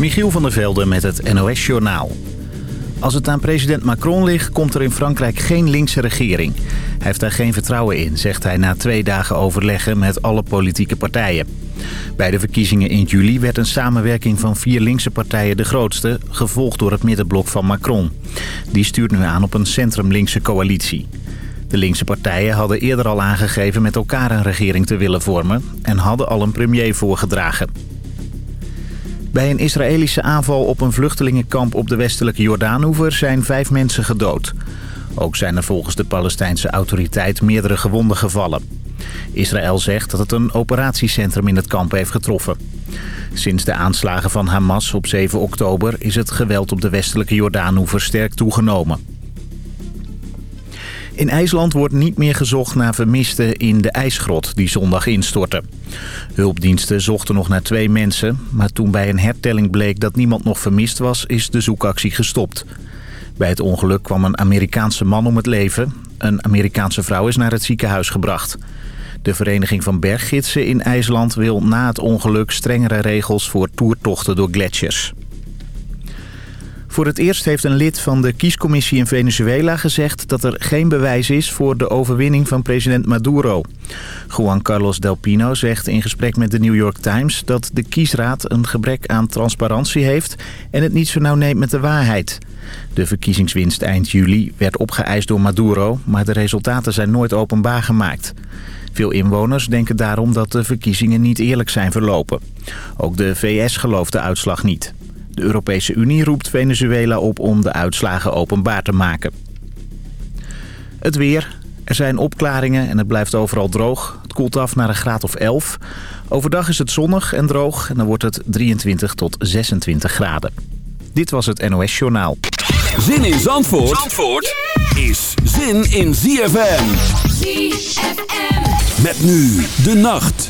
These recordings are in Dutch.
Michiel van der Velde met het NOS-journaal. Als het aan president Macron ligt, komt er in Frankrijk geen linkse regering. Hij heeft daar geen vertrouwen in, zegt hij na twee dagen overleggen met alle politieke partijen. Bij de verkiezingen in juli werd een samenwerking van vier linkse partijen de grootste... gevolgd door het middenblok van Macron. Die stuurt nu aan op een centrum-linkse coalitie. De linkse partijen hadden eerder al aangegeven met elkaar een regering te willen vormen... en hadden al een premier voorgedragen. Bij een Israëlische aanval op een vluchtelingenkamp op de westelijke Jordaanoever zijn vijf mensen gedood. Ook zijn er volgens de Palestijnse autoriteit meerdere gewonden gevallen. Israël zegt dat het een operatiecentrum in het kamp heeft getroffen. Sinds de aanslagen van Hamas op 7 oktober is het geweld op de westelijke Jordaanoever sterk toegenomen. In IJsland wordt niet meer gezocht naar vermisten in de ijsgrot die zondag instortte. Hulpdiensten zochten nog naar twee mensen, maar toen bij een hertelling bleek dat niemand nog vermist was, is de zoekactie gestopt. Bij het ongeluk kwam een Amerikaanse man om het leven. Een Amerikaanse vrouw is naar het ziekenhuis gebracht. De Vereniging van Berggidsen in IJsland wil na het ongeluk strengere regels voor toertochten door gletsjers. Voor het eerst heeft een lid van de kiescommissie in Venezuela gezegd dat er geen bewijs is voor de overwinning van president Maduro. Juan Carlos Del Pino zegt in gesprek met de New York Times dat de kiesraad een gebrek aan transparantie heeft en het niet zo nauw neemt met de waarheid. De verkiezingswinst eind juli werd opgeëist door Maduro, maar de resultaten zijn nooit openbaar gemaakt. Veel inwoners denken daarom dat de verkiezingen niet eerlijk zijn verlopen. Ook de VS gelooft de uitslag niet. De Europese Unie roept Venezuela op om de uitslagen openbaar te maken. Het weer. Er zijn opklaringen en het blijft overal droog. Het koelt af naar een graad of 11. Overdag is het zonnig en droog en dan wordt het 23 tot 26 graden. Dit was het NOS Journaal. Zin in Zandvoort, Zandvoort is zin in ZFM. ZFM. Met nu de nacht.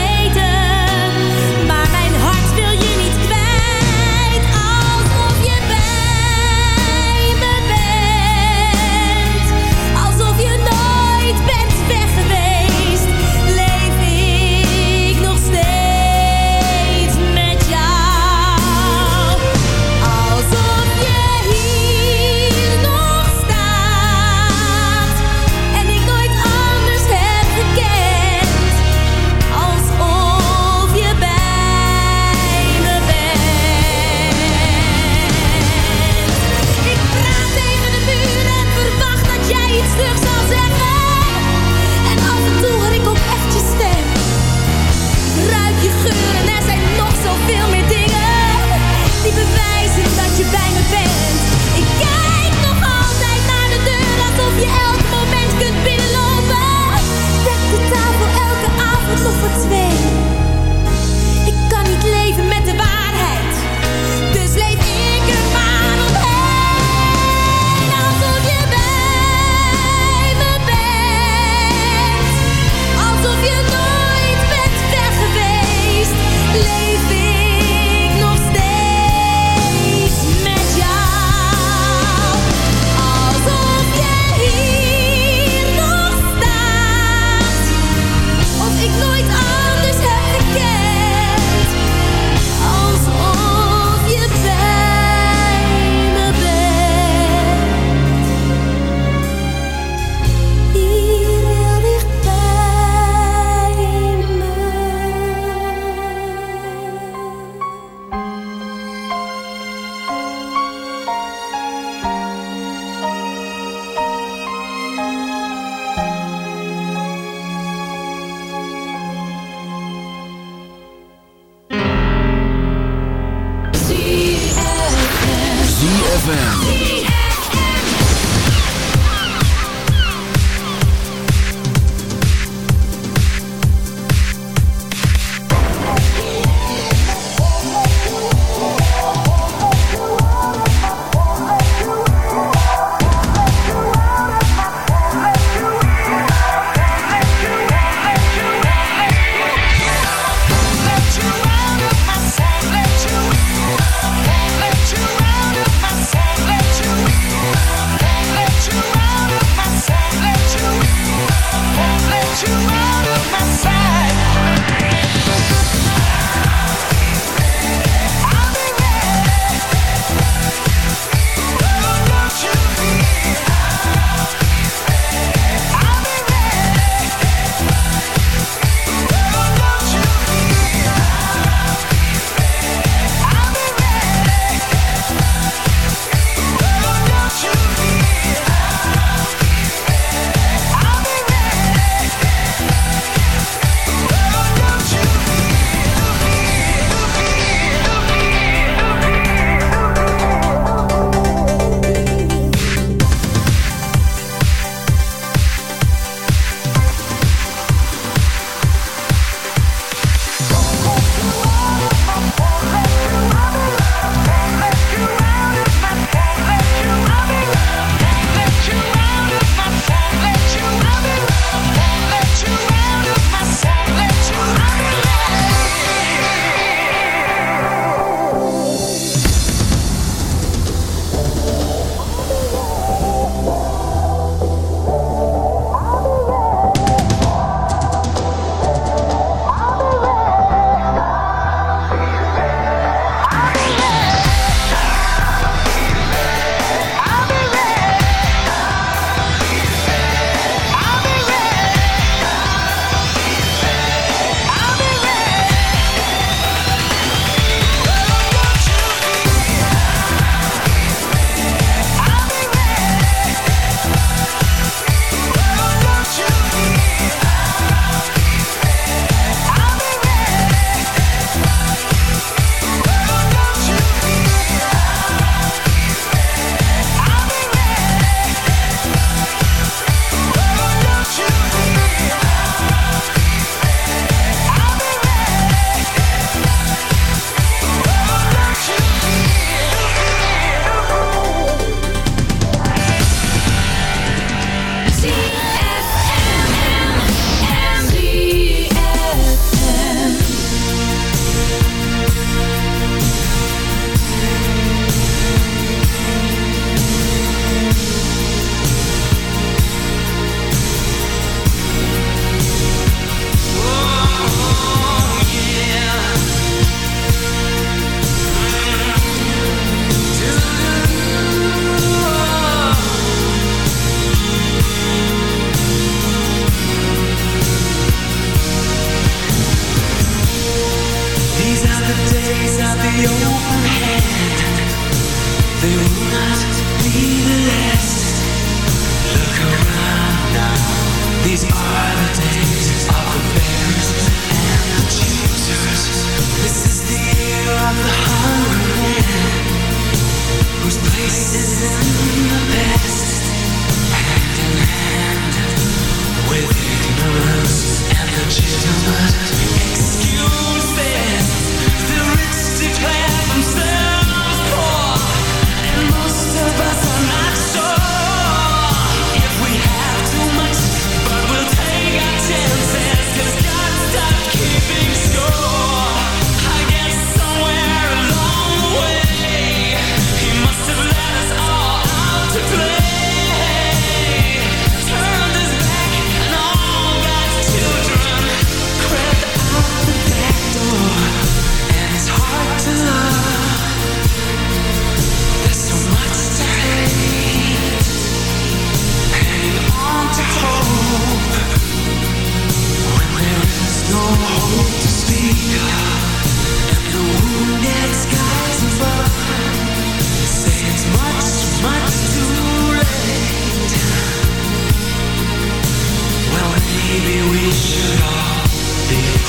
It's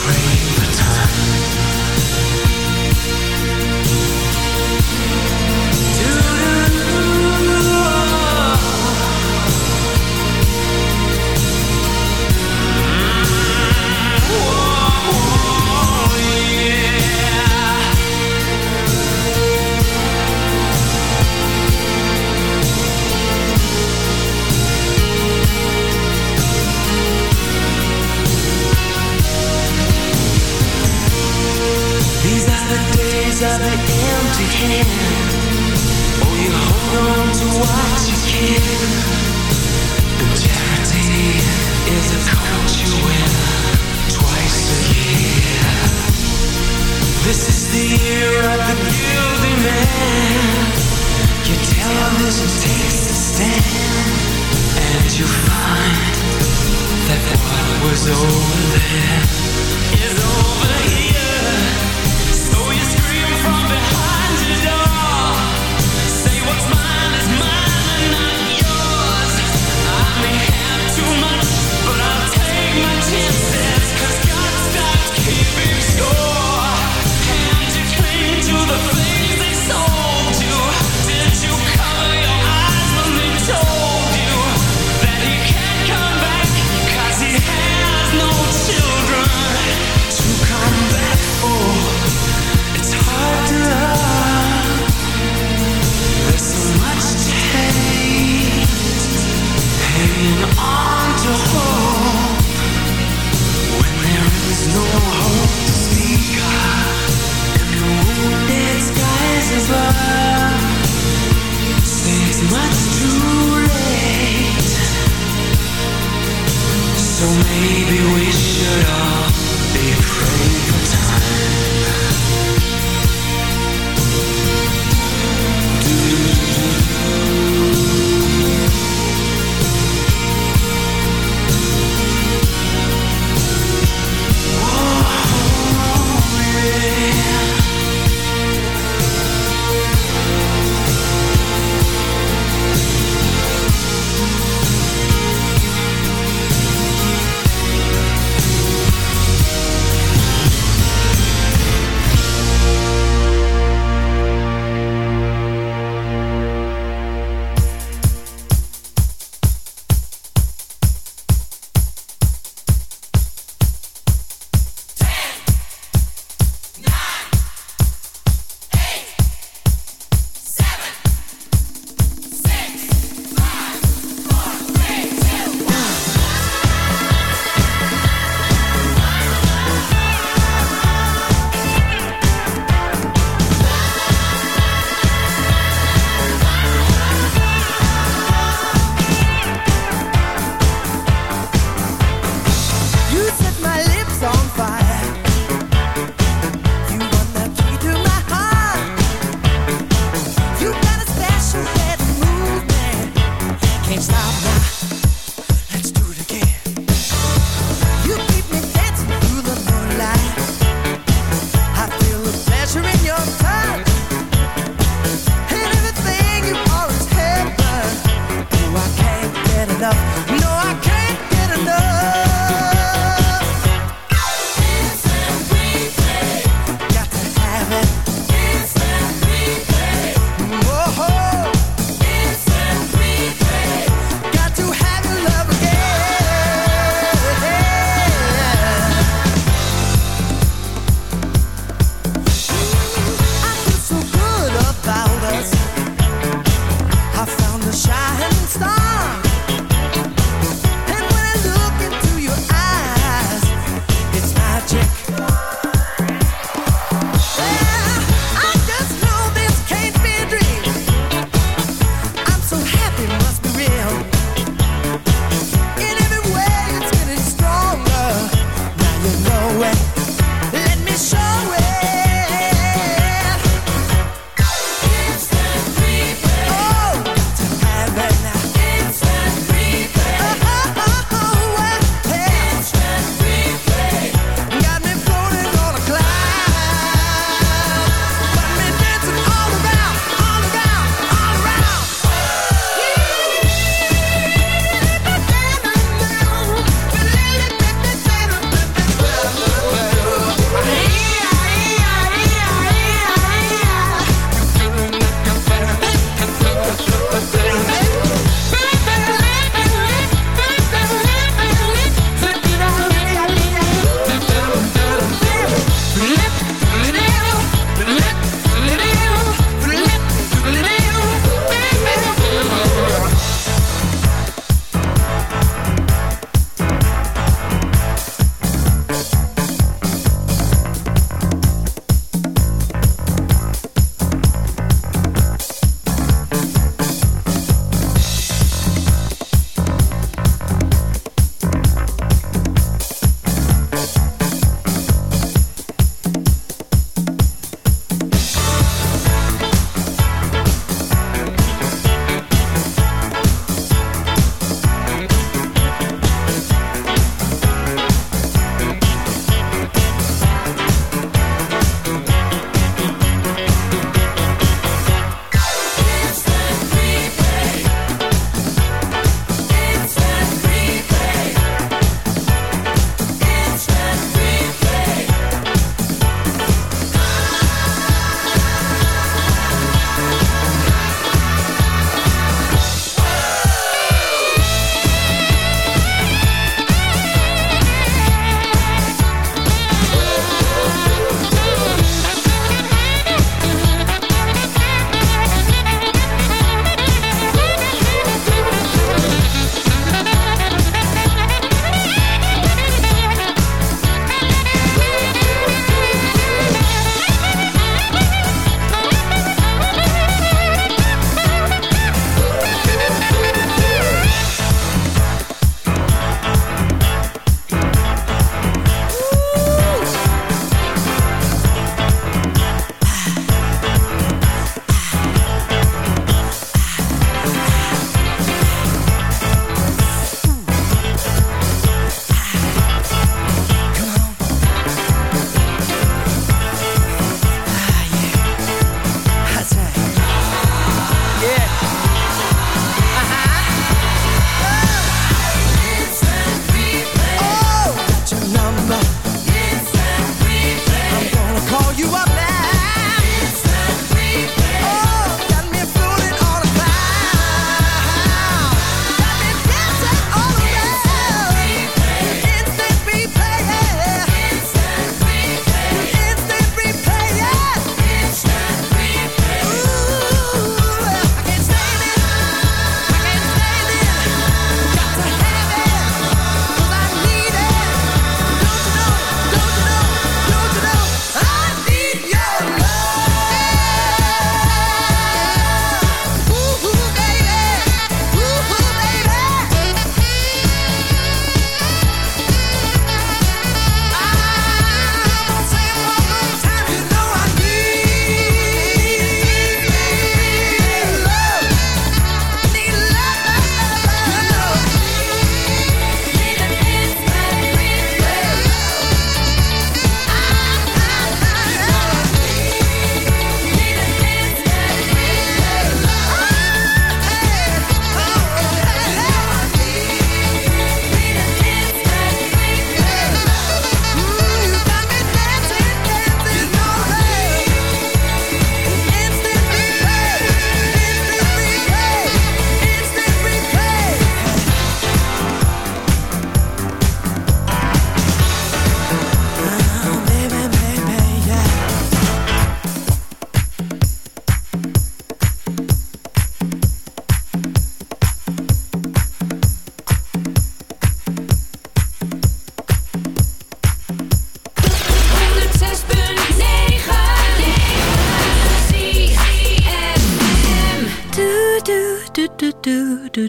Free the time.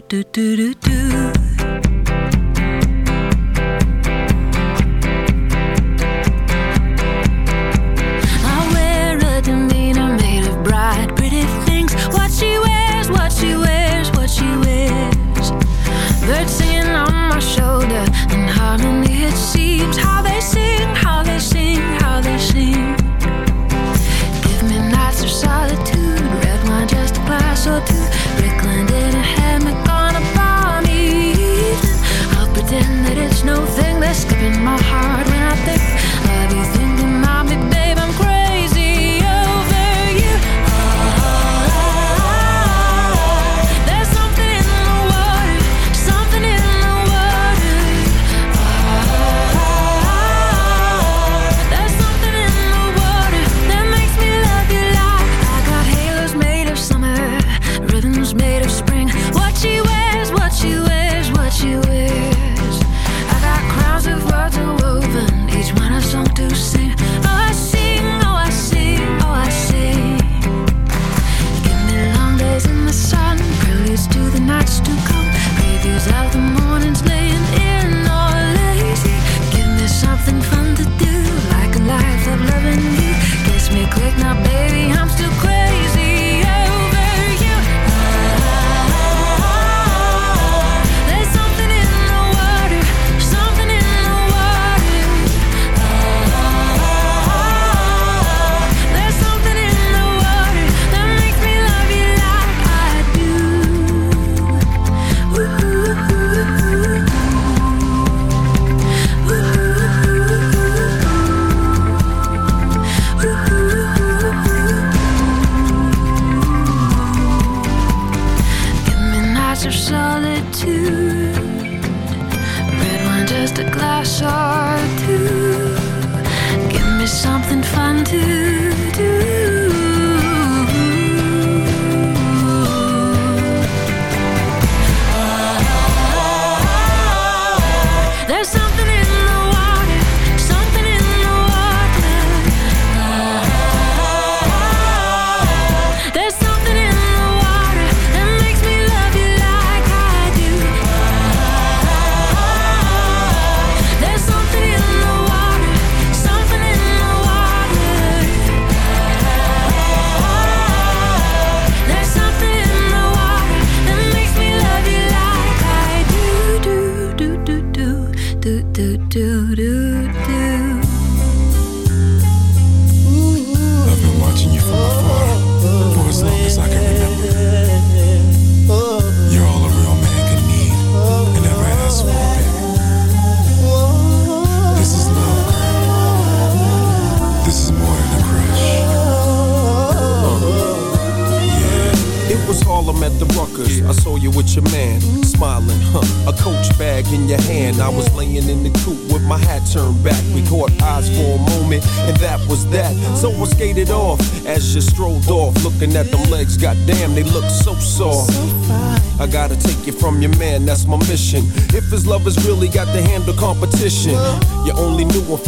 do do do do do.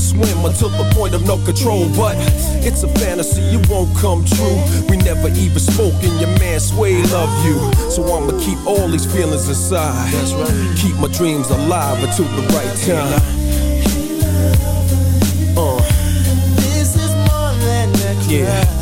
swim until the point of no control. But it's a fantasy, it won't come true. We never even spoke, and your man Sway love you. So I'ma keep all these feelings inside. That's right. Keep my dreams alive until the right time. Uh. This is more than a Yeah.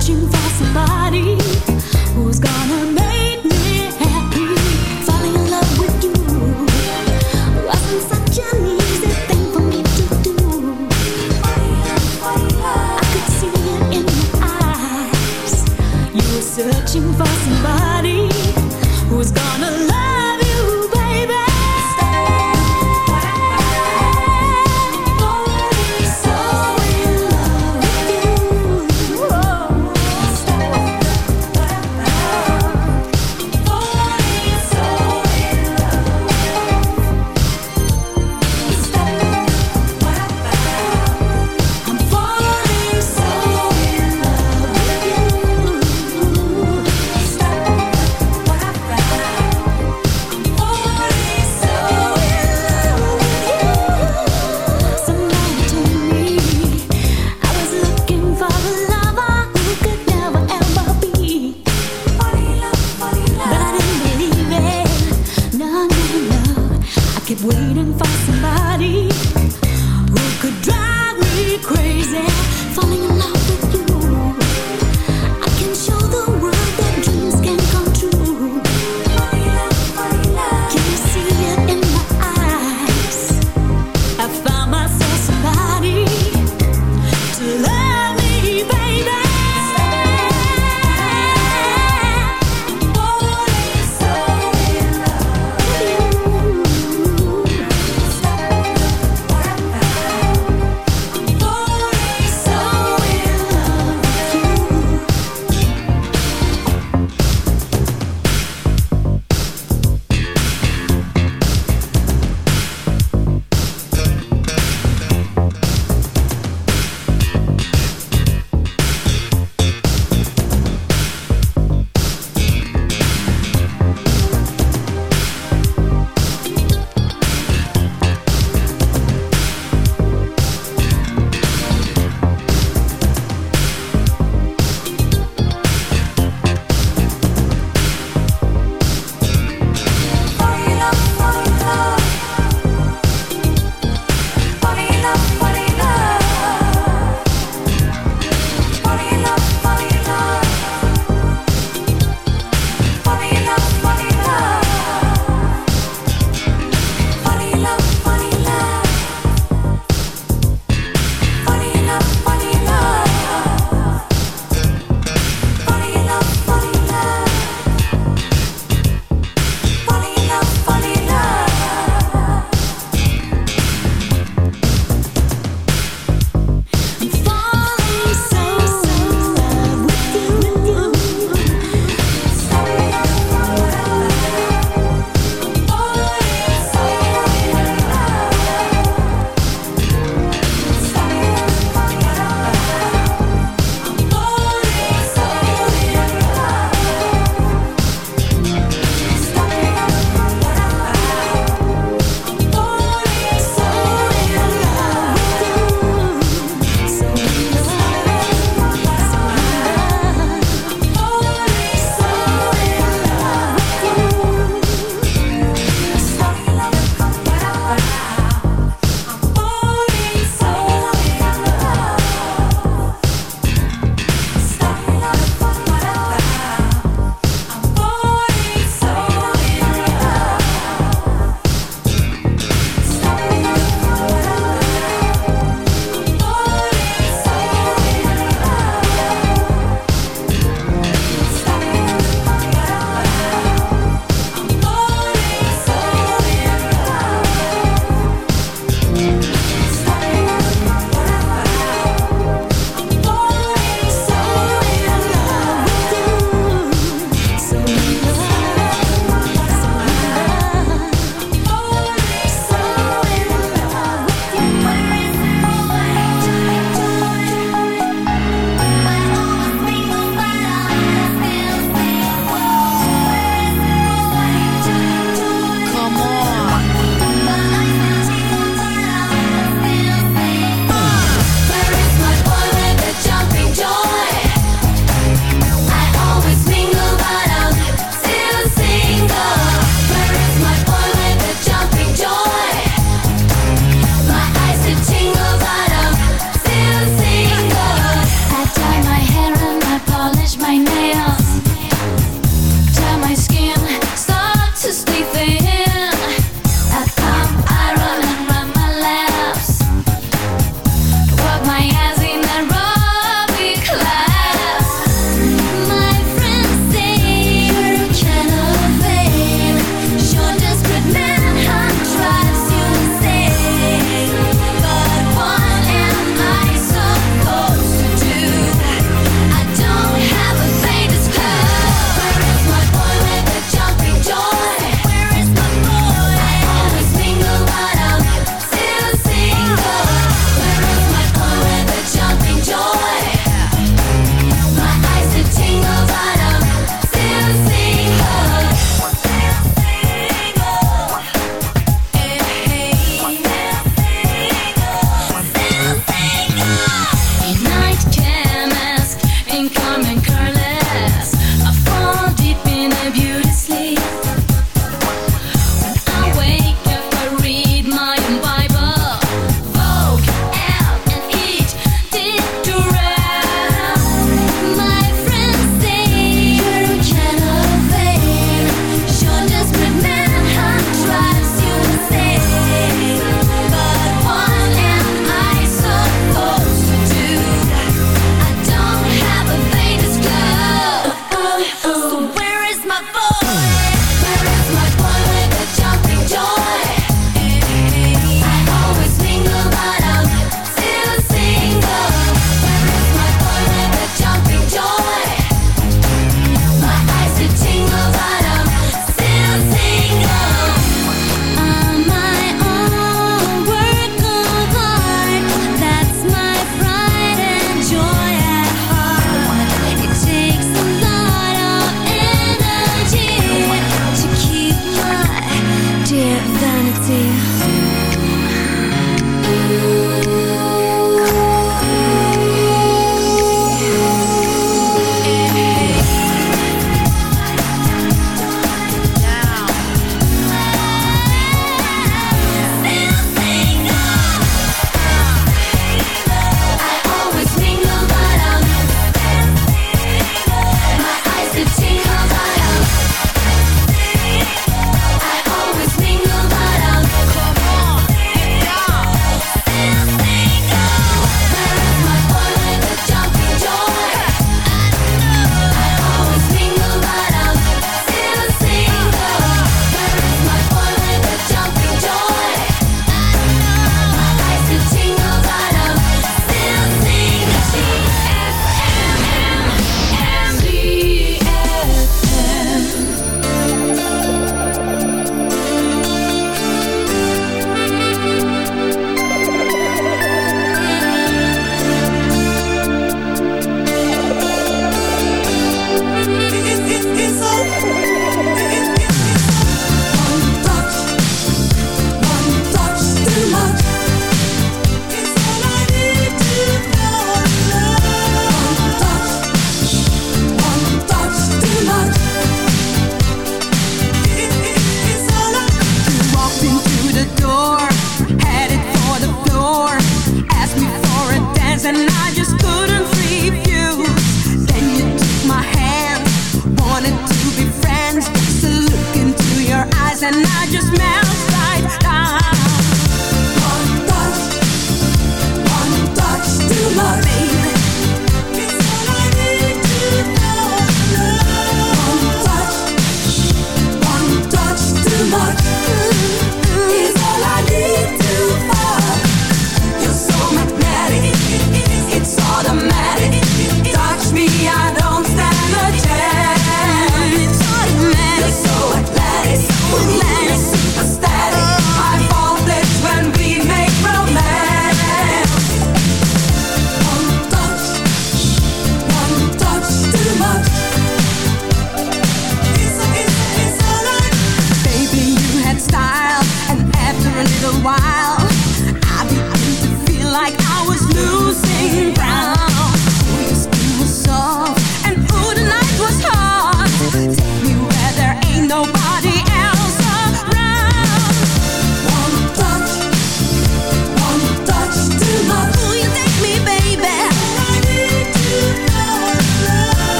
Searching for somebody who's gonna make